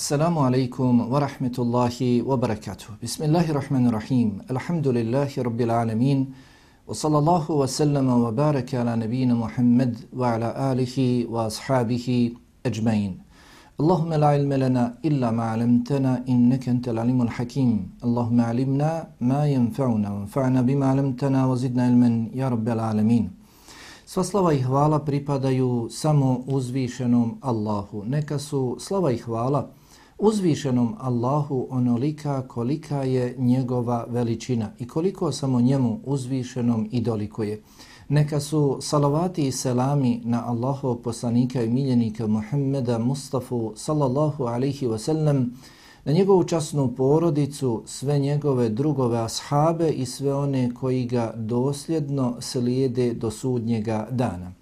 Assalamu alaikum wa rahmetullahi wa barakatuh. Bismillahirrahmanirrahim. Alhamdulillahi rabbil alamin. Wa sallallahu wa sallama wa baraka ala nabina Muhammad wa ala alihi wa ashabihi ajmain. Allahumma la ilma lana illa ma 'allamtana innaka antal alimul hakim. Allahumma alimna ma yanfa'una wa anfa'na bima 'allamtana wa zidna ilman ya rabbil alamin. Sva slava i hvala pripadaju samo uzvišenom Allahu. Neka su slava i hvala uzvišenom Allahu onolika kolika je njegova veličina i koliko samo njemu uzvišenom i dolikuje. Neka su salavati i selami na Allahov poslanika i miljenika Muhammeda Mustafa sallallahu alaihi wasallam, na njegovu časnu porodicu, sve njegove drugove ashabe i sve one koji ga dosljedno slijede do sudnjega dana.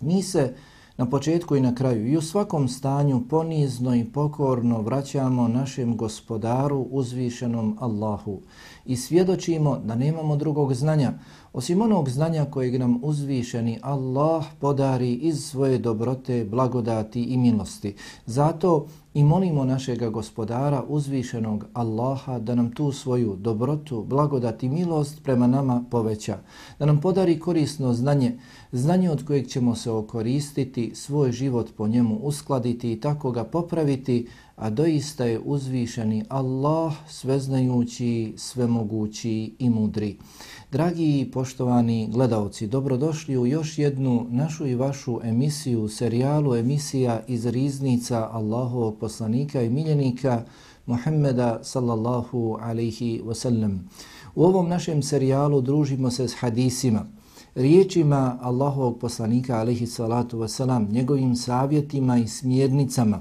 Mi se na početku i na kraju i u svakom stanju ponizno i pokorno vraćamo našem gospodaru uzvišenom Allahu i svjedočimo da nemamo drugog znanja osim onog znanja kojeg nam uzvišeni Allah podari iz svoje dobrote, blagodati i milosti. Zato i molimo našega gospodara uzvišenog Allaha da nam tu svoju dobrotu, blagodati i milost prema nama poveća. Da nam podari korisno znanje, znanje od kojeg ćemo se okoristiti, svoj život po njemu uskladiti i tako ga popraviti, a doista je uzvišeni Allah sveznajući, svemogući i mudri. Dragi i poštovani gledalci, dobrodošli u još jednu našu i vašu emisiju, serijalu emisija iz riznica Allahovog poslanika i miljenika Muhammeda sallallahu alaihi wasallam. U ovom našem serijalu družimo se s hadisima, riječima Allahovog poslanika alaihi salatu wasalam, njegovim savjetima i smjernicama,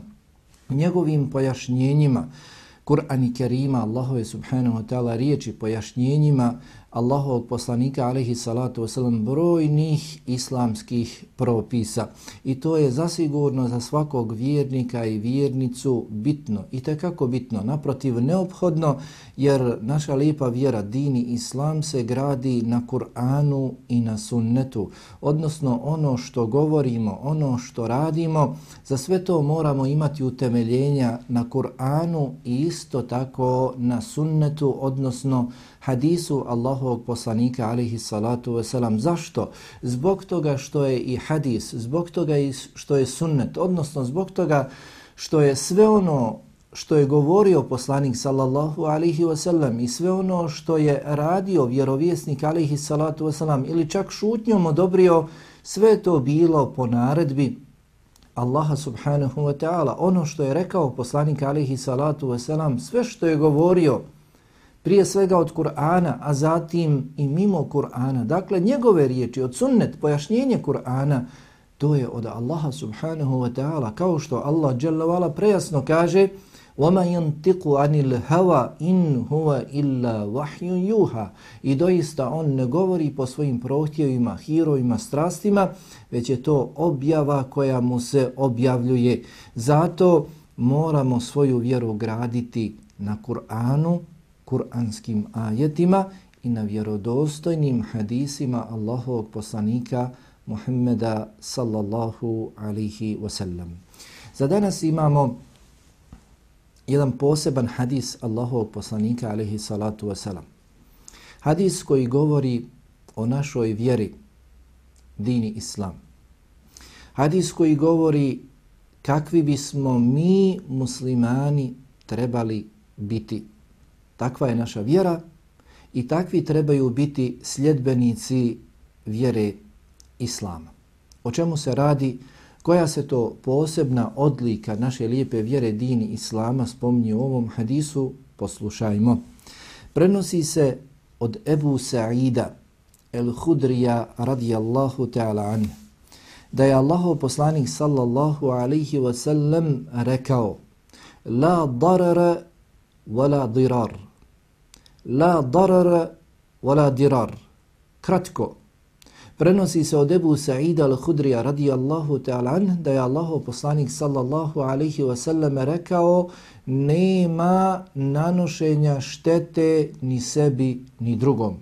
njegovim pojašnjenjima, Kur'an i Kerima, Allahove subhanahu wa ta'ala riječi, pojašnjenjima Allahovog poslanika alaihi salatu wasalam brojnih islamskih propisa. I to je zasigurno za svakog vjernika i vjernicu bitno i kako bitno, naprotiv neophodno jer naša lijepa vjera, dini islam se gradi na Kur'anu i na sunnetu. Odnosno ono što govorimo, ono što radimo, za sve to moramo imati utemeljenja na Kur'anu i isto tako na sunnetu, odnosno hadisu Allahovog poslanika alihi salatu wasalam. Zašto? Zbog toga što je i hadis, zbog toga što je sunnet, odnosno zbog toga što je sve ono što je govorio poslanik sallallahu alihi wasallam i sve ono što je radio vjerovjesnik alihi salatu wasalam ili čak šutnjom odobrio, sve to bilo po naredbi Allaha subhanahu wa ta'ala. Ono što je rekao poslanik alihi salatu wasalam, sve što je govorio, prije svega od Kur'ana, a zatim i mimo Kur'ana. Dakle, njegove riječi od sunnet, pojašnjenje Kur'ana, to je od Allaha subhanahu wa ta'ala. Kao što Allah dželavala prejasno kaže وَمَا يَنْتِقُ عَنِ الْهَوَا إِنْ هُوَ إِلَّا وَحْيٌ يُوهَا I doista on ne govori po svojim prohtjevima, hirovima, strastima, već je to objava koja mu se objavljuje. Zato moramo svoju vjeru graditi na Kur'anu, kuranskim ajetima i na vjerodostojnim hadisima Allahovog poslanika Muhammeda sallallahu alihi wasallam. Za danas imamo jedan poseban hadis Allahovog poslanika alihi salatu wasallam. Hadis koji govori o našoj vjeri, dini islam. Hadis koji govori kakvi bismo mi muslimani trebali biti Takva je naša vjera i takvi trebaju biti sljedbenici vjere Islama. O čemu se radi? Koja se to posebna odlika naše lijepe vjere dini Islama spomni u ovom hadisu? Poslušajmo. Prenosi se od Ebu Sa'ida el-Hudrija radijallahu ta'ala anhu da je Allahov poslanik sallallahu alaihi wa sallam rekao La darara wala dirar la darar wala dirar. Kratko, prenosi se od Ebu Sa'ida al-Hudrija radijallahu ta'ala an, da je Allahu poslanik sallallahu alaihi wa sallam rekao nema nanošenja štete ni sebi ni drugom.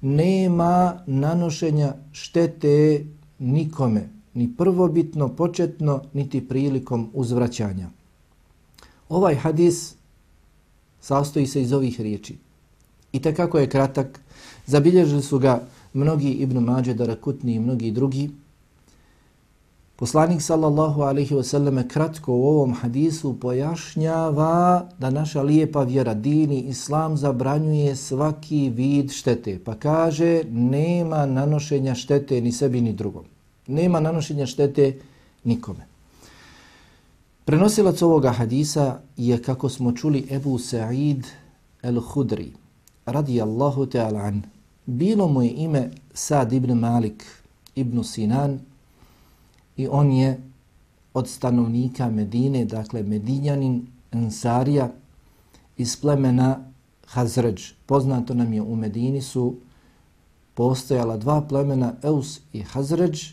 Nema nanošenja štete nikome, ni prvobitno, početno, niti prilikom uzvraćanja. Ovaj hadis sastoji se iz ovih riječi. I kako je kratak, zabilježili su ga mnogi Ibn Mađe, Darakutni i mnogi drugi. Poslanik sallallahu alaihi wasallam kratko u ovom hadisu pojašnjava da naša lijepa vjera, dini, islam zabranjuje svaki vid štete. Pa kaže nema nanošenja štete ni sebi ni drugom. Nema nanošenja štete nikome. Prenosilac ovoga hadisa je, kako smo čuli, Ebu Sa'id el-Hudri, radijallahu ta'ala an. Bilo mu je ime Sad ibn Malik ibn Sinan i on je od stanovnika Medine, dakle Medinjanin Ansarija iz plemena Hazređ. Poznato nam je u Medini su postojala dva plemena Eus i Hazređ,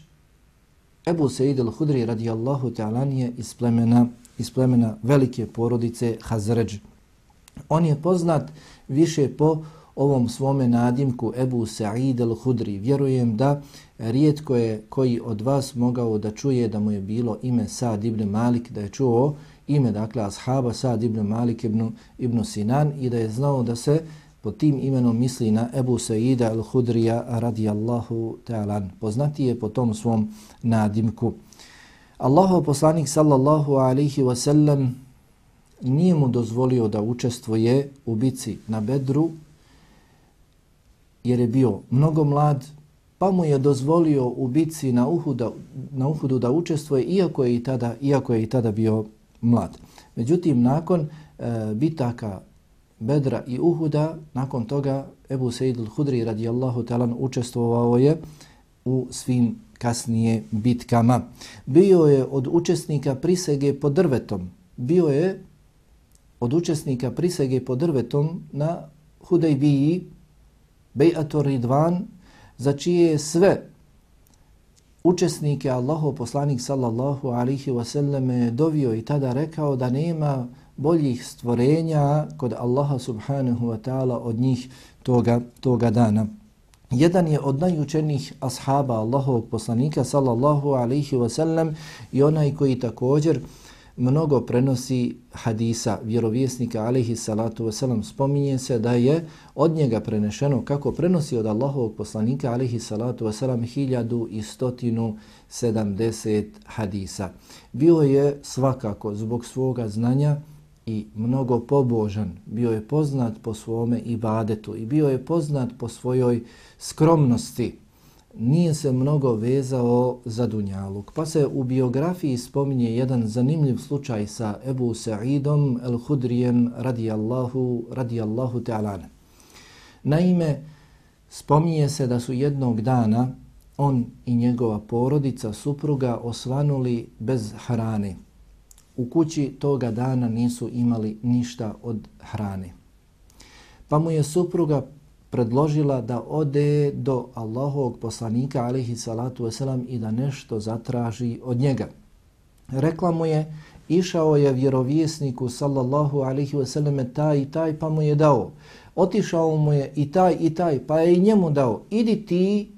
Ebu Sejid al-Hudri radijallahu ta'ala je iz plemena, iz plemena velike porodice Hazređ. On je poznat više po ovom svome nadimku Ebu Sa'id al-Hudri. Vjerujem da rijetko je koji od vas mogao da čuje da mu je bilo ime Sa'd ibn Malik, da je čuo ime, dakle, ashaba Sa'd ibn Malik ibn, ibn Sinan i da je znao da se pod tim imenom misli na Ebu Sa'ida al-Hudrija radijallahu ta'ala. Poznati je po tom svom nadimku. Allahov poslanik sallallahu alaihi wa sallam nije mu dozvolio da učestvuje u bici na Bedru jer je bio mnogo mlad, pa mu je dozvolio u bici na Uhudu, na Uhudu da učestvuje iako je i tada, iako je i tada bio mlad. Međutim, nakon e, bitaka Bedra i Uhuda, nakon toga Ebu Sejid al-Hudri radijallahu talan učestvovao je u svim kasnije bitkama. Bio je od učesnika prisege pod drvetom. Bio je od učesnika prisege pod drvetom na Hudejbiji, Bejato Ridvan, za čije je sve učesnike Allahov poslanik sallallahu alihi wasallam dovio i tada rekao da nema boljih stvorenja kod Allaha subhanahu wa ta'ala od njih toga, toga dana. Jedan je od najučenijih ashaba Allahovog poslanika sallallahu alaihi wa sallam i onaj koji također mnogo prenosi hadisa vjerovjesnika alaihi salatu wa sallam. Spominje se da je od njega prenešeno kako prenosi od Allahovog poslanika alaihi salatu wa sallam hiljadu i stotinu sedamdeset hadisa. Bio je svakako zbog svoga znanja i mnogo pobožan, bio je poznat po svome ibadetu i bio je poznat po svojoj skromnosti. Nije se mnogo vezao za Dunjaluk. Pa se u biografiji spominje jedan zanimljiv slučaj sa Ebu Sa'idom el-Hudrijem radijallahu, radijallahu ta'alana. Naime, spominje se da su jednog dana on i njegova porodica, supruga, osvanuli bez hrane u kući toga dana nisu imali ništa od hrane. Pa mu je supruga predložila da ode do Allahovog poslanika alihi salatu wasalam i da nešto zatraži od njega. Rekla mu je, išao je vjerovjesniku sallallahu alihi wasalam taj i taj pa mu je dao. Otišao mu je i taj i taj pa je i njemu dao. Idi ti,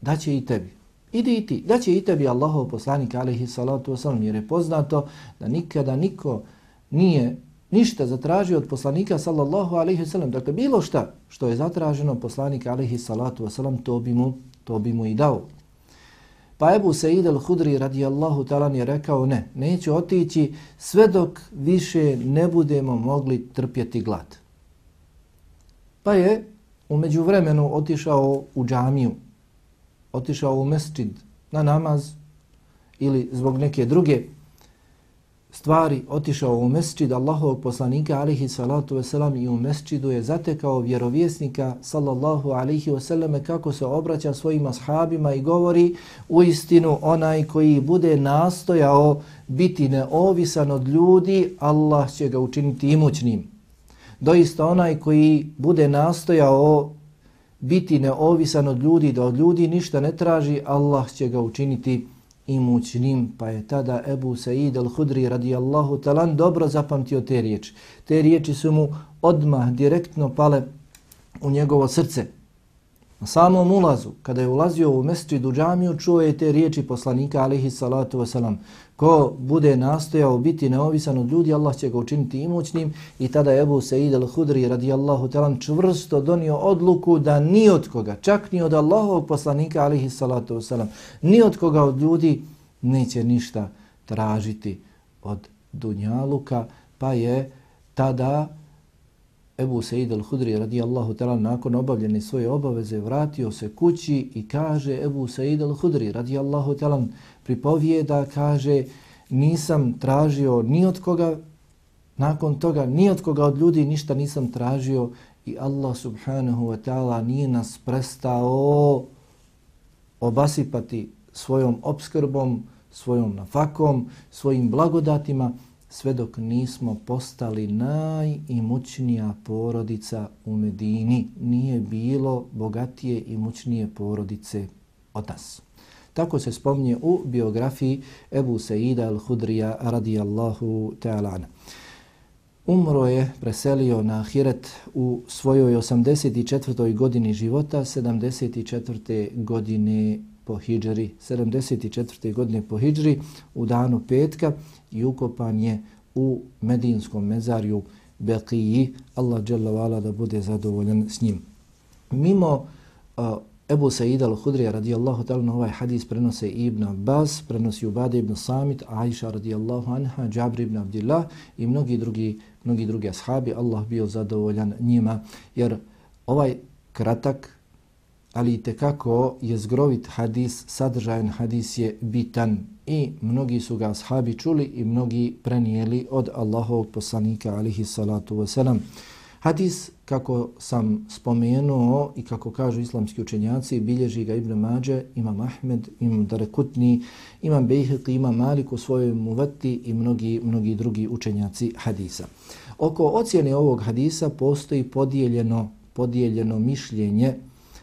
da će i tebi. Idi i ti, da će i tebi Allahov poslanik alaihi salatu wasalam, jer je poznato da nikada niko nije ništa zatražio od poslanika sallallahu alaihi wasalam. Dakle, bilo šta što je zatraženo poslanik alaihi salatu wasalam, to bi mu, to bi mu i dao. Pa Ebu Sa'id al-Hudri radijallahu talan je rekao ne, neću otići sve dok više ne budemo mogli trpjeti glad. Pa je umeđu vremenu otišao u džamiju otišao u mesčid na namaz ili zbog neke druge stvari otišao u mesčid Allahovog poslanika alihi salatu wasalam i u mesčidu je zatekao vjerovjesnika sallallahu alihi wasalame kako se obraća svojim ashabima i govori u istinu onaj koji bude nastojao biti neovisan od ljudi Allah će ga učiniti imućnim. Doista onaj koji bude nastojao biti neovisan od ljudi, da od ljudi ništa ne traži, Allah će ga učiniti imućnim. Pa je tada Ebu Sa'id al-Hudri radijallahu talan dobro zapamtio te riječi. Te riječi su mu odmah direktno pale u njegovo srce. Na samom ulazu, kada je ulazio u mesčidu džamiju, čuo je te riječi poslanika alihi salatu wasalam. Ko bude nastojao biti neovisan od ljudi, Allah će ga učiniti imućnim. I tada je Ebu Sa'id al-Hudri radijallahu talan čvrsto donio odluku da ni od koga, čak ni od Allahovog poslanika alihi salatu wasalam, ni od koga od ljudi neće ništa tražiti od dunjaluka, pa je tada Ebu Sejid al-Hudri radijallahu ta'ala nakon obavljene svoje obaveze vratio se kući i kaže Ebu Sejid al-Hudri radijallahu ta'ala pripovijeda, kaže nisam tražio ni od koga nakon toga, ni od koga od ljudi ništa nisam tražio i Allah subhanahu wa ta'ala nije nas prestao obasipati svojom obskrbom, svojom nafakom, svojim blagodatima, sve dok nismo postali najimućnija porodica u Medini. Nije bilo bogatije i mućnije porodice od nas. Tako se spomnje u biografiji Ebu Seida al-Hudrija radijallahu ta'ala. Umro je, preselio na Ahiret u svojoj 84. godini života, 74. godine po hijđari, 74. godine po hijđari, u danu petka i ukopan je u medinskom mezarju Beqiji, Allah dželle da bude zadovoljan s njim. Mimo uh, Ebu Sa'id al-Hudrija radijallahu ta'ala na ovaj hadis prenose Ibn Abbas, prenosi Ubade ibn Samit, Aisha radijallahu anha, Džabr ibn Abdillah i mnogi drugi, mnogi drugi ashabi. Allah bio zadovoljan njima jer ovaj kratak ali te kako je zgrovit hadis, sadržajan hadis je bitan i mnogi su ga ashabi čuli i mnogi prenijeli od Allahovog poslanika alihi salatu wasalam. Hadis, kako sam spomenuo i kako kažu islamski učenjaci, bilježi ga Ibn Mađe, Imam Ahmed, Imam Darekutni, Imam Bejhek, Imam Malik u svojoj muvati i mnogi, mnogi drugi učenjaci hadisa. Oko ocjene ovog hadisa postoji podijeljeno, podijeljeno mišljenje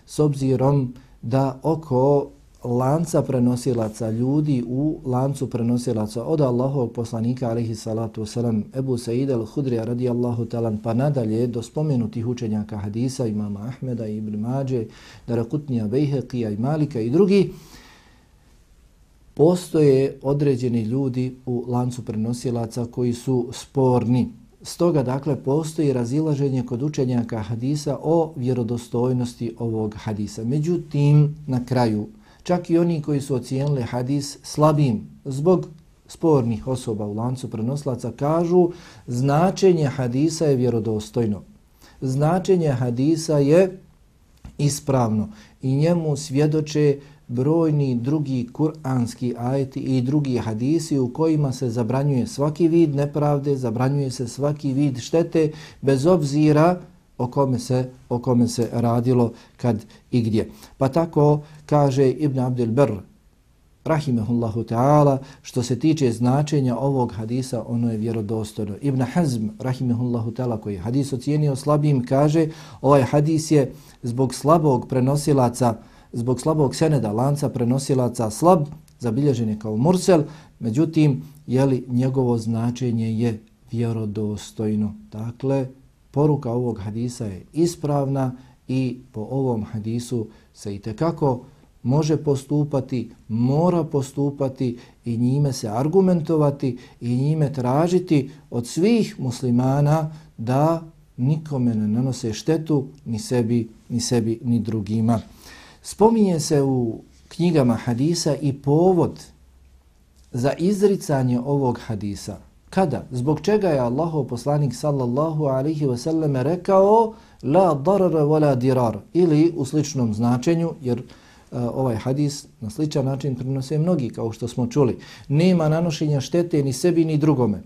s obzirom da oko lanca prenosilaca ljudi u lancu prenosilaca od Allahovog poslanika alihi salatu wasalam Ebu Sa'id al-Hudrija radijallahu talan pa nadalje do spomenutih učenjaka hadisa imama Ahmeda i Ibn Mađe, Darakutnija, Bejheqija i Malika i drugi postoje određeni ljudi u lancu prenosilaca koji su sporni. Stoga, dakle, postoji razilaženje kod učenjaka hadisa o vjerodostojnosti ovog hadisa. Međutim, na kraju, čak i oni koji su ocijenili hadis slabim zbog spornih osoba u lancu prenoslaca, kažu značenje hadisa je vjerodostojno. Značenje hadisa je ispravno i njemu svjedoče brojni drugi kuranski ajeti i drugi hadisi u kojima se zabranjuje svaki vid nepravde, zabranjuje se svaki vid štete bez obzira o kome se, o kome se radilo kad i gdje. Pa tako kaže Ibn Abdel Ber, rahimehullahu ta'ala, što se tiče značenja ovog hadisa, ono je vjerodostojno. Ibn Hazm, rahimehullahu ta'ala, koji hadis ocijenio slabim, kaže ovaj hadis je zbog slabog prenosilaca zbog slabog seneda lanca prenosilaca slab, zabilježen je kao mursel, međutim, jeli njegovo značenje je vjerodostojno. Dakle, poruka ovog hadisa je ispravna i po ovom hadisu se i tekako može postupati, mora postupati i njime se argumentovati i njime tražiti od svih muslimana da nikome ne nanose štetu ni sebi ni sebi ni drugima. Spominje se u knjigama hadisa i povod za izricanje ovog hadisa. Kada? Zbog čega je Allahov poslanik sallallahu alaihi wa sallam rekao la darara wa la dirar ili u sličnom značenju, jer uh, ovaj hadis na sličan način prinose mnogi, kao što smo čuli. Nema nanošenja štete ni sebi ni drugome.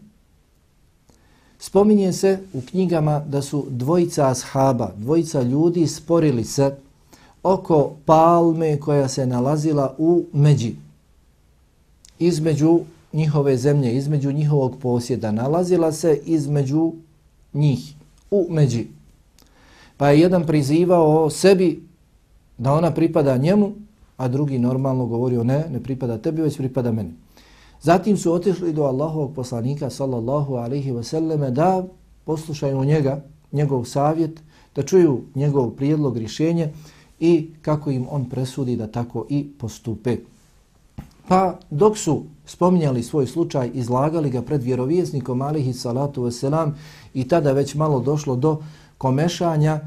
Spominje se u knjigama da su dvojica ashaba, dvojica ljudi sporili se oko palme koja se nalazila u Međi. Između njihove zemlje, između njihovog posjeda, nalazila se između njih u Međi. Pa je jedan prizivao sebi da ona pripada njemu, a drugi normalno govorio ne, ne pripada tebi, već pripada meni. Zatim su otišli do Allahovog poslanika sallallahu alaihi wasallame da poslušaju njega, njegov savjet, da čuju njegov prijedlog, rješenje i kako im on presudi da tako i postupe. Pa dok su spominjali svoj slučaj, izlagali ga pred vjerovjesnikom alihi salatu wasalam i tada već malo došlo do komešanja,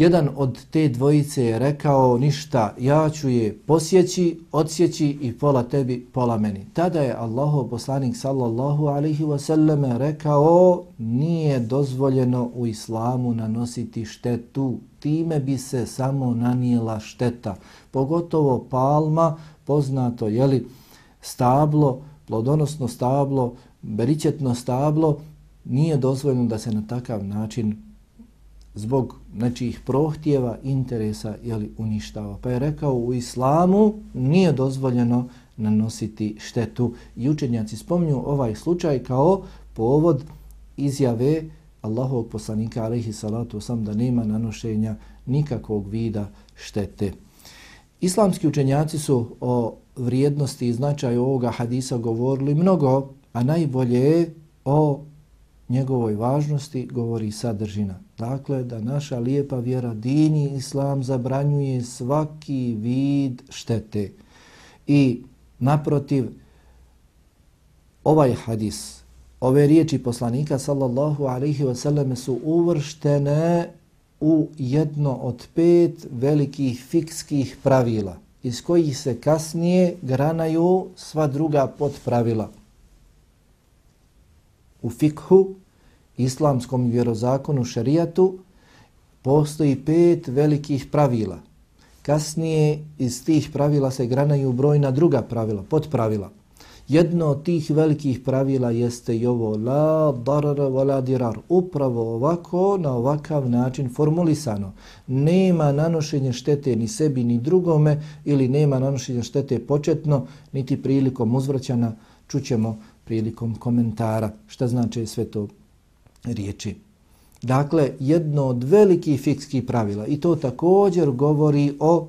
jedan od te dvojice je rekao ništa, ja ću je posjeći, odsjeći i pola tebi, pola meni. Tada je Allahov poslanik sallallahu alaihi wasallam rekao nije dozvoljeno u islamu nanositi štetu, time bi se samo nanijela šteta. Pogotovo palma, poznato je li stablo, plodonosno stablo, beričetno stablo, nije dozvoljeno da se na takav način zbog nečijih prohtjeva, interesa jeli, uništava. Pa je rekao u islamu nije dozvoljeno nanositi štetu. I učenjaci spomnju ovaj slučaj kao povod izjave Allahovog poslanika alaihi salatu sam da nema nanošenja nikakvog vida štete. Islamski učenjaci su o vrijednosti i značaju ovoga hadisa govorili mnogo, a najbolje o njegovoj važnosti govori sadržina. Dakle, da naša lijepa vjera, dini islam, zabranjuje svaki vid štete. I naprotiv, ovaj hadis, ove riječi poslanika sallallahu alaihi wasallam su uvrštene u jedno od pet velikih fikskih pravila iz kojih se kasnije granaju sva druga podpravila. U fikhu, islamskom vjerozakonu, šerijatu postoji pet velikih pravila. Kasnije iz tih pravila se granaju brojna druga pravila, podpravila. Jedno od tih velikih pravila jeste i ovo la darara wa la dirar. Upravo ovako, na ovakav način formulisano. Nema nanošenja štete ni sebi ni drugome ili nema nanošenja štete početno niti prilikom uzvraćana. Čućemo prilikom komentara šta znači sve to riječi. Dakle, jedno od velikih fikskih pravila i to također govori o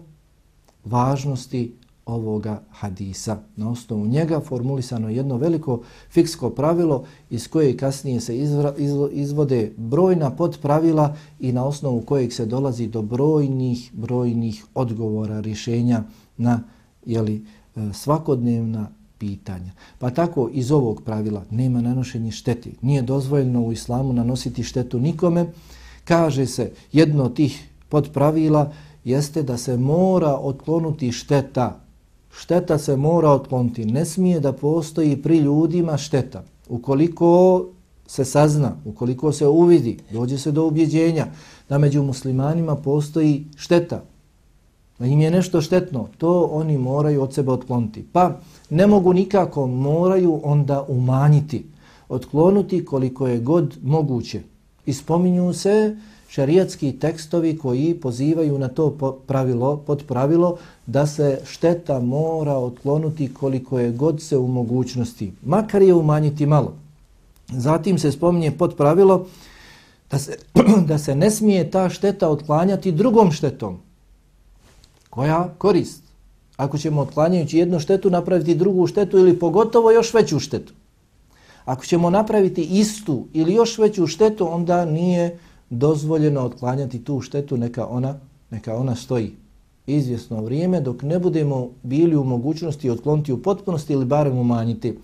važnosti ovoga hadisa. Na osnovu njega formulisano jedno veliko fiksko pravilo iz koje kasnije se izvra, izvode brojna podpravila i na osnovu kojeg se dolazi do brojnih, brojnih odgovora, rješenja na jeli, e, svakodnevna pitanja. Pa tako iz ovog pravila nema nanošenje šteti. Nije dozvoljeno u islamu nanositi štetu nikome. Kaže se jedno od tih podpravila jeste da se mora otklonuti šteta šteta se mora otkloniti. Ne smije da postoji pri ljudima šteta. Ukoliko se sazna, ukoliko se uvidi, dođe se do ubjeđenja da među muslimanima postoji šteta, da im je nešto štetno, to oni moraju od sebe otkloniti. Pa ne mogu nikako, moraju onda umanjiti, otklonuti koliko je god moguće. Ispominju se šarijatski tekstovi koji pozivaju na to pravilo, pod pravilo da se šteta mora otklonuti koliko je god se u mogućnosti, makar je umanjiti malo. Zatim se spominje pod pravilo da se, da se ne smije ta šteta otklanjati drugom štetom. Koja korist? Ako ćemo otklanjajući jednu štetu napraviti drugu štetu ili pogotovo još veću štetu. Ako ćemo napraviti istu ili još veću štetu, onda nije dozvoljeno otklanjati tu štetu, neka ona, neka ona stoji izvjesno vrijeme dok ne budemo bili u mogućnosti otkloniti u potpunosti ili barem umanjiti.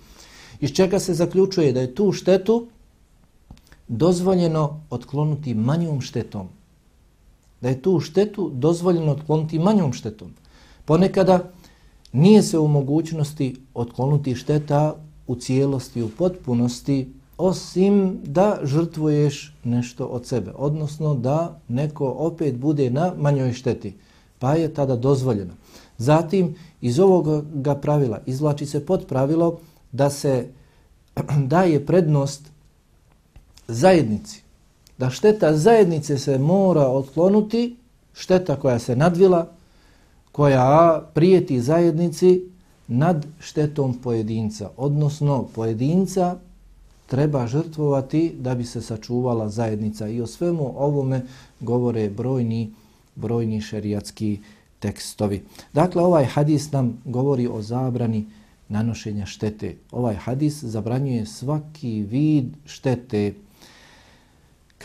Iz čega se zaključuje da je tu štetu dozvoljeno otklonuti manjom štetom. Da je tu štetu dozvoljeno otkloniti manjom štetom. Ponekada nije se u mogućnosti otkloniti šteta u cijelosti, u potpunosti, osim da žrtvuješ nešto od sebe, odnosno da neko opet bude na manjoj šteti, pa je tada dozvoljeno. Zatim, iz ovoga pravila izvlači se pod pravilo da se daje prednost zajednici, da šteta zajednice se mora otklonuti, šteta koja se nadvila, koja prijeti zajednici nad štetom pojedinca, odnosno pojedinca treba žrtvovati da bi se sačuvala zajednica. I o svemu ovome govore brojni, brojni šerijatski tekstovi. Dakle, ovaj hadis nam govori o zabrani nanošenja štete. Ovaj hadis zabranjuje svaki vid štete.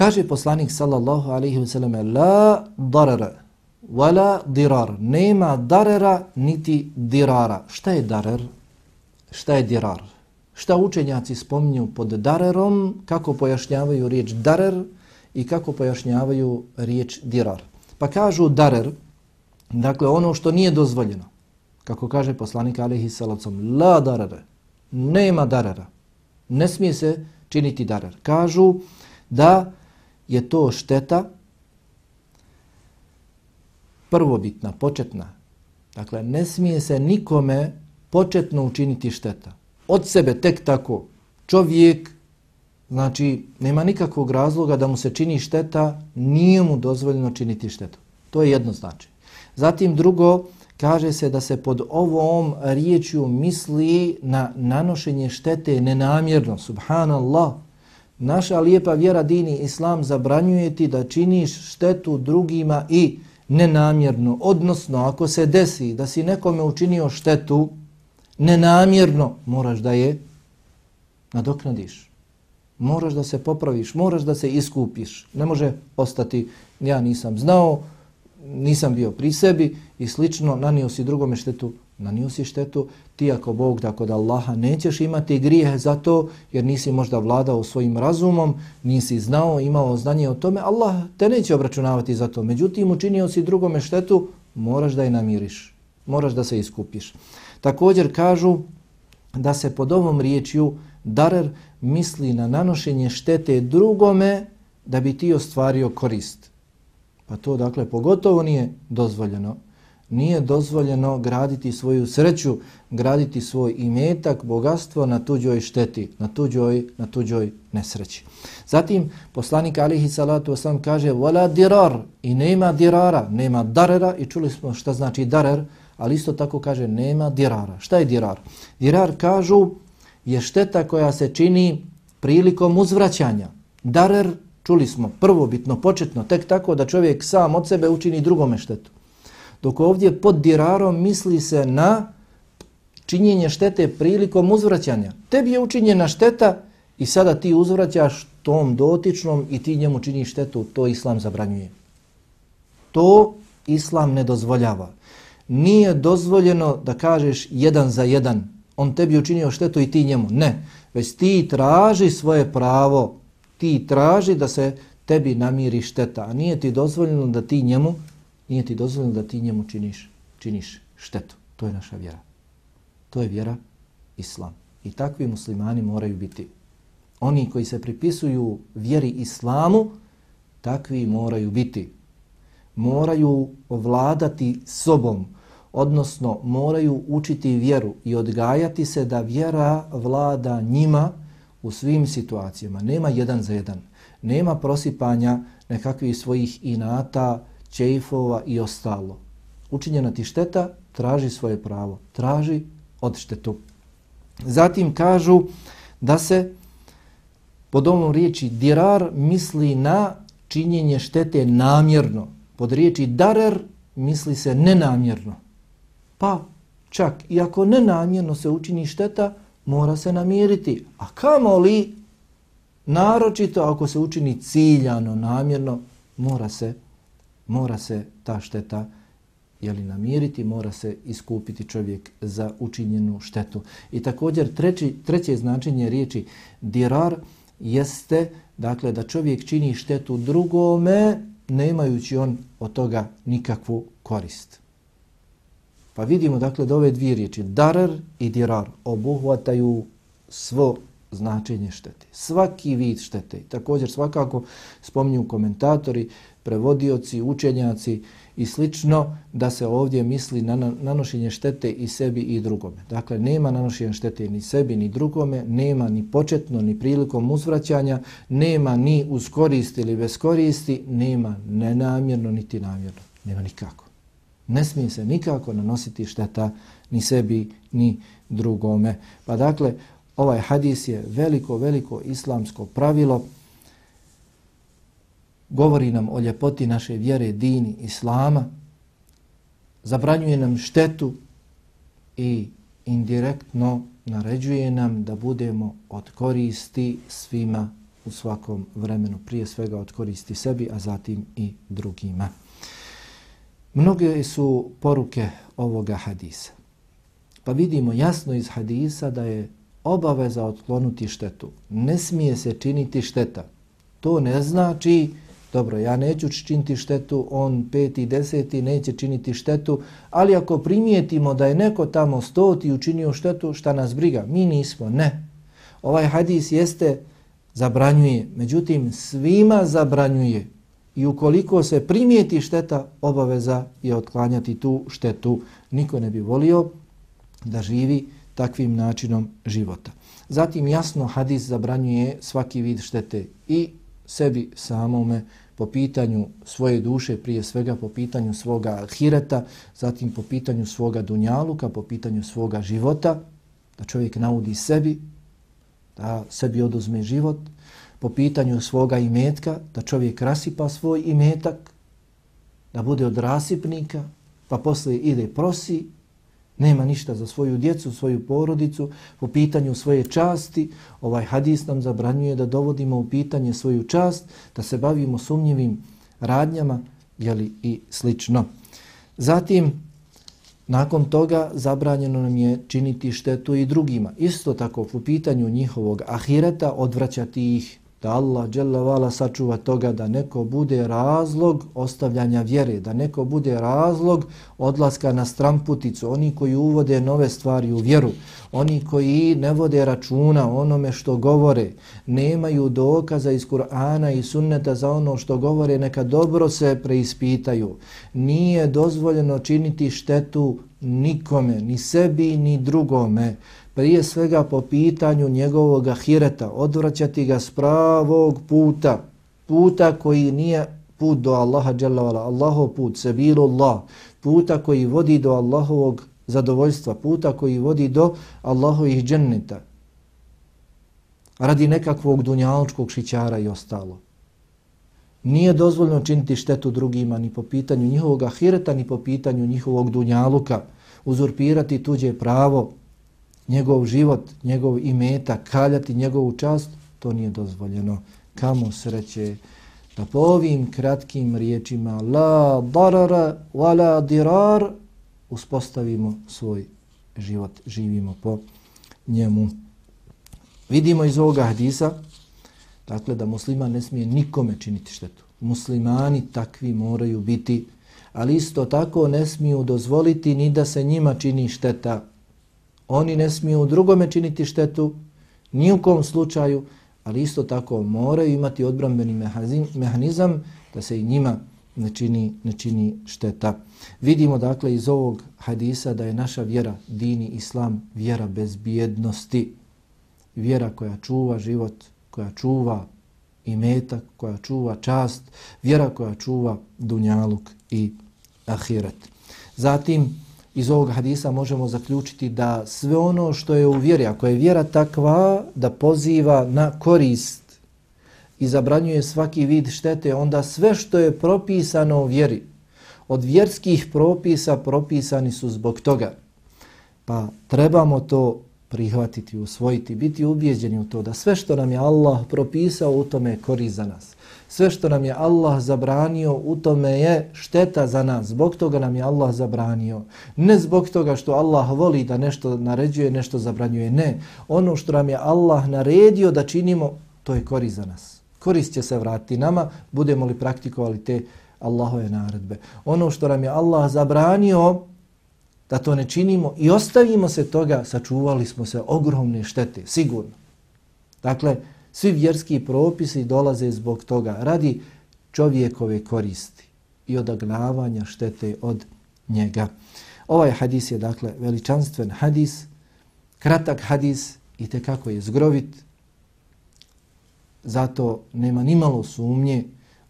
Kaže poslanik sallallahu alaihi wa sallam la darara wala dirar. Nema darera niti dirara. Šta je darer? Šta je dirar? Šta učenjaci spominju pod darerom, kako pojašnjavaju riječ darer i kako pojašnjavaju riječ dirar. Pa kažu darer, dakle ono što nije dozvoljeno, kako kaže poslanik alaihi sallam, la darere, nema darera, ne smije se činiti darer. Kažu da je to šteta prvobitna, početna. Dakle, ne smije se nikome početno učiniti šteta. Od sebe tek tako čovjek, znači, nema nikakvog razloga da mu se čini šteta, nije mu dozvoljeno činiti štetu. To je jedno znači. Zatim drugo, kaže se da se pod ovom riječju misli na nanošenje štete nenamjerno. Subhanallah, naša lijepa vjera dini islam zabranjuje ti da činiš štetu drugima i nenamjerno. Odnosno, ako se desi da si nekome učinio štetu nenamjerno, moraš da je nadoknadiš. Moraš da se popraviš, moraš da se iskupiš. Ne može ostati, ja nisam znao, nisam bio pri sebi i slično, nanio si drugome štetu, nanio si štetu, ti ako Bog da kod Allaha nećeš imati grijehe za to, jer nisi možda vladao svojim razumom, nisi znao, imao znanje o tome, Allah te neće obračunavati za to. Međutim, učinio si drugome štetu, moraš da je namiriš, moraš da se iskupiš. Također kažu da se pod ovom riječju darer misli na nanošenje štete drugome da bi ti ostvario korist. Pa to dakle pogotovo nije dozvoljeno. Nije dozvoljeno graditi svoju sreću, graditi svoj imetak, bogatstvo na tuđoj šteti, na tuđoj, na tuđoj nesreći. Zatim poslanik alihi salatu wasalam kaže wala dirar i nema dirara, nema darera i čuli smo šta znači darer, ali isto tako kaže nema dirara. Šta je dirar? Dirar kažu je šteta koja se čini prilikom uzvraćanja. Darer Čuli smo prvo bitno početno, tek tako da čovjek sam od sebe učini drugome štetu. Dok ovdje pod dirarom misli se na činjenje štete prilikom uzvraćanja. Tebi je učinjena šteta i sada ti uzvraćaš tom dotičnom i ti njemu činiš štetu, to islam zabranjuje. To islam ne dozvoljava. Nije dozvoljeno da kažeš jedan za jedan, on tebi učinio štetu i ti njemu. Ne, već ti traži svoje pravo ti traži da se tebi namiri šteta, a nije ti dozvoljeno da ti njemu nije ti dozvoljeno da ti njemu činiš, činiš štetu. To je naša vjera. To je vjera islam. I takvi muslimani moraju biti. Oni koji se pripisuju vjeri islamu, takvi moraju biti. Moraju vladati sobom, odnosno moraju učiti vjeru i odgajati se da vjera vlada njima, u svim situacijama. Nema jedan za jedan. Nema prosipanja nekakvih svojih inata, čejfova i ostalo. Učinjena ti šteta, traži svoje pravo. Traži od štetu. Zatim kažu da se pod ovom riječi dirar misli na činjenje štete namjerno. Pod riječi darer misli se nenamjerno. Pa čak i ako nenamjerno se učini šteta, mora se namiriti. A kamo li, naročito ako se učini ciljano, namjerno, mora se, mora se ta šteta jeli, namiriti, mora se iskupiti čovjek za učinjenu štetu. I također treći, treće značenje riječi dirar jeste dakle da čovjek čini štetu drugome nemajući on od toga nikakvu korist. Pa vidimo dakle da ove dvije riječi, darar i dirar, obuhvataju svo značenje štete. Svaki vid štete. Također svakako spominju komentatori, prevodioci, učenjaci i slično da se ovdje misli na nanošenje štete i sebi i drugome. Dakle, nema nanošenja štete ni sebi ni drugome, nema ni početno ni prilikom uzvraćanja, nema ni uz korist ili bez koristi, nema nenamjerno niti namjerno. Nema nikako ne smije se nikako nanositi šteta ni sebi ni drugome. Pa dakle, ovaj hadis je veliko, veliko islamsko pravilo. Govori nam o ljepoti naše vjere, dini, islama. Zabranjuje nam štetu i indirektno naređuje nam da budemo od koristi svima u svakom vremenu. Prije svega od koristi sebi, a zatim i drugima. Mnoge su poruke ovoga hadisa. Pa vidimo jasno iz hadisa da je obaveza otklonuti štetu. Ne smije se činiti šteta. To ne znači, dobro, ja neću činiti štetu, on peti, deseti neće činiti štetu, ali ako primijetimo da je neko tamo stoti učinio štetu, šta nas briga? Mi nismo, ne. Ovaj hadis jeste zabranjuje, međutim svima zabranjuje i ukoliko se primijeti šteta, obaveza je otklanjati tu štetu. Niko ne bi volio da živi takvim načinom života. Zatim jasno hadis zabranjuje svaki vid štete i sebi samome po pitanju svoje duše, prije svega po pitanju svoga hireta, zatim po pitanju svoga dunjaluka, po pitanju svoga života, da čovjek naudi sebi, da sebi oduzme život, po pitanju svoga imetka, da čovjek rasipa svoj imetak, da bude od rasipnika, pa posle ide prosi, nema ništa za svoju djecu, svoju porodicu, po pitanju svoje časti, ovaj hadis nam zabranjuje da dovodimo u pitanje svoju čast, da se bavimo sumnjivim radnjama, jeli i slično. Zatim, nakon toga, zabranjeno nam je činiti štetu i drugima. Isto tako, po pitanju njihovog ahireta, odvraćati ih da Allah dželavala sačuva toga da neko bude razlog ostavljanja vjere, da neko bude razlog odlaska na stramputicu, oni koji uvode nove stvari u vjeru, oni koji ne vode računa onome što govore, nemaju dokaza iz Kur'ana i sunneta za ono što govore, neka dobro se preispitaju. Nije dozvoljeno činiti štetu nikome, ni sebi, ni drugome prije svega po pitanju njegovog ahireta, odvraćati ga s pravog puta, puta koji nije put do Allaha dželavala, Allahov put, sebilullah, puta koji vodi do Allahovog zadovoljstva, puta koji vodi do Allahovih dženneta, radi nekakvog dunjalčkog šićara i ostalo. Nije dozvoljno činiti štetu drugima ni po pitanju njihovog ahireta, ni po pitanju njihovog dunjaluka, uzurpirati tuđe pravo, njegov život, njegov imeta, kaljati njegovu čast, to nije dozvoljeno. Kamo sreće da po ovim kratkim riječima la darara wa la dirar uspostavimo svoj život, živimo po njemu. Vidimo iz ovoga hadisa dakle da musliman ne smije nikome činiti štetu. Muslimani takvi moraju biti, ali isto tako ne smiju dozvoliti ni da se njima čini šteta Oni ne smiju drugome činiti štetu, ni u kom slučaju, ali isto tako moraju imati odbranbeni mehanizam da se i njima ne čini, ne čini šteta. Vidimo dakle iz ovog hadisa da je naša vjera, dini islam, vjera bez bjednosti. vjera koja čuva život, koja čuva imetak, koja čuva čast, vjera koja čuva dunjaluk i ahiret. Zatim, iz ovog hadisa možemo zaključiti da sve ono što je u vjeri, ako je vjera takva da poziva na korist i zabranjuje svaki vid štete, onda sve što je propisano u vjeri, od vjerskih propisa propisani su zbog toga. Pa trebamo to prihvatiti, usvojiti, biti ubijeđeni u to da sve što nam je Allah propisao u tome je korist za nas sve što nam je Allah zabranio, u tome je šteta za nas. Zbog toga nam je Allah zabranio. Ne zbog toga što Allah voli da nešto naređuje, nešto zabranjuje. Ne. Ono što nam je Allah naredio da činimo, to je korist za nas. Korist će se vratiti nama, budemo li praktikovali te Allahove naredbe. Ono što nam je Allah zabranio, da to ne činimo i ostavimo se toga, sačuvali smo se ogromne štete, sigurno. Dakle, Svi vjerski propisi dolaze zbog toga radi čovjekove koristi i odagnavanja štete od njega. Ovaj hadis je dakle veličanstven hadis, kratak hadis i tekako je zgrovit. Zato nema ni malo sumnje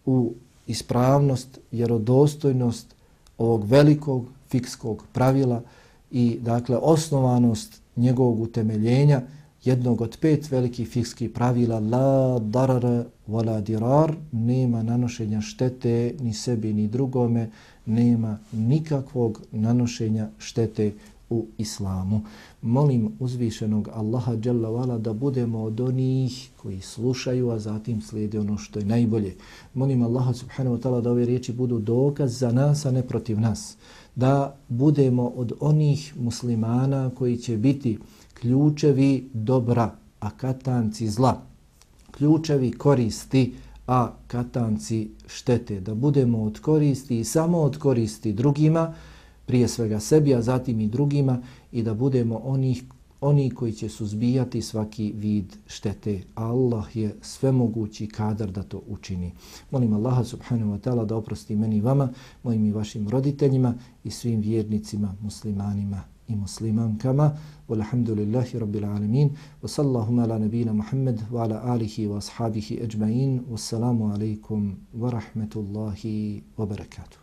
u ispravnost, vjerodostojnost ovog velikog fikskog pravila i dakle osnovanost njegovog utemeljenja jednog od pet velikih fikskih pravila la darar wala dirar nema nanošenja štete ni sebi ni drugome nema nikakvog nanošenja štete u islamu. Molim uzvišenog Allaha Jalla Vala da budemo od onih koji slušaju, a zatim slijede ono što je najbolje. Molim Allaha Subhanahu Wa Ta'ala da ove riječi budu dokaz za nas, a ne protiv nas. Da budemo od onih muslimana koji će biti ključevi dobra, a katanci zla. Ključevi koristi, a katanci štete. Da budemo od koristi i samo od koristi drugima, prije svega sebi, a zatim i drugima i da budemo onih oni koji će suzbijati svaki vid štete. Allah je svemogući kadar da to učini. Molim Allaha subhanahu wa ta'ala da oprosti meni vama, mojim i vašim roditeljima i svim vjernicima, muslimanima i muslimankama. Walhamdulillahi rabbil alemin. Wa sallahu ala nabina Muhammad wa ala alihi wa ashabihi ajma'in. Wassalamu alaikum wa rahmetullahi wa barakatuh.